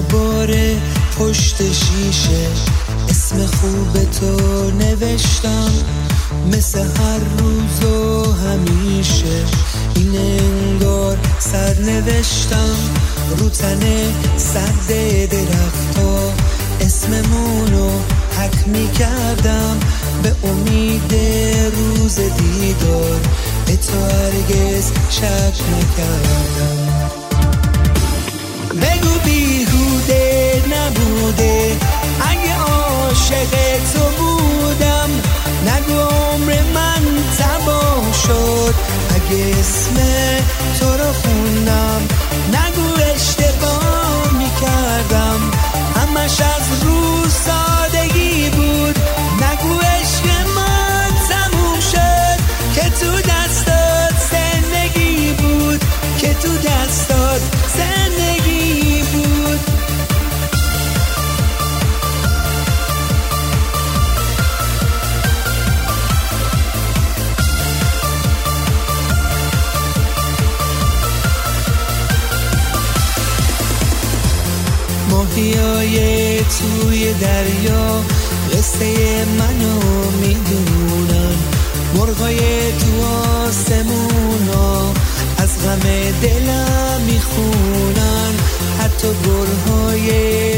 غبار پشت شیشه. اسم خوب تو نوشتم. مثل هر روز و همیشه. این انگار سر نوشتم رو تنه سرد درختا اسممونو حک می کردم به امید روز دیدار. به تو هرگز شک نکردم. بگو بیهوده عاشق تو بودم نگو عمر من تباه شد. اگه اسم تو رو خوندم ماهیای توی دریا قصه منو می‌دونن. مرغای تو آسمونا از غم دلم می‌خونن. حتی گرهای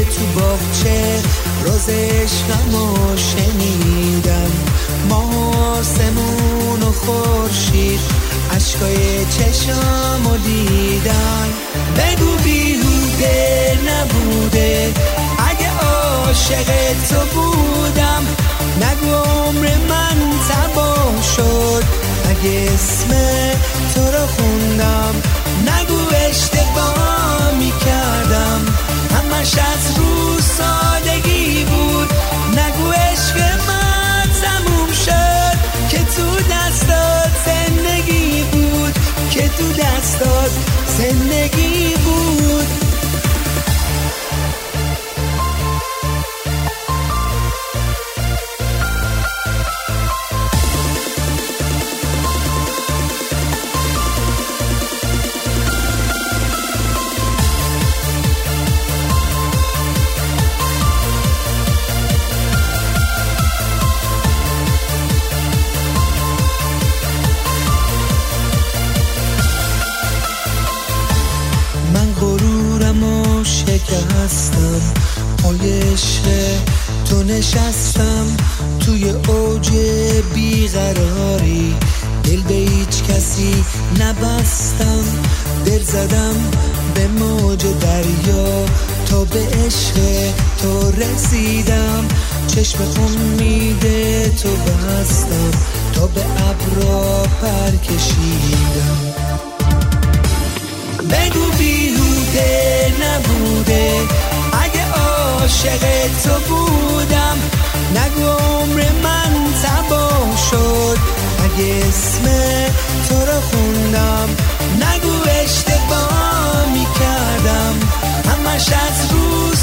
تو باغچه راز عشقمو شنیدن ما آسمون و خورشید چشامو دیدن. بگو عاشق تو بودم. نگو عمر من تباه شد. اگه اسم تو رو خوندم نگو اشتباه می‌کردم. همش از رو سادگی بود. نگو عشق من تموم شد. که تو دستات زندگی بود. که تو دستات زندگی بود. نشستم توی اوج بیقراری. دل به هیچ کسی نبستم. دل زدم به موج دریا. تا به عشق تو رسیدم. چشم امید تو بستم. تا به ابرا پر کشیدم. بگو بیهوده نبوده. اگه عاشق تو بودم نگو عمر من تباه شد. اگه اسم تو رو خوندم نگو اشتباه می‌کردم. همش از رو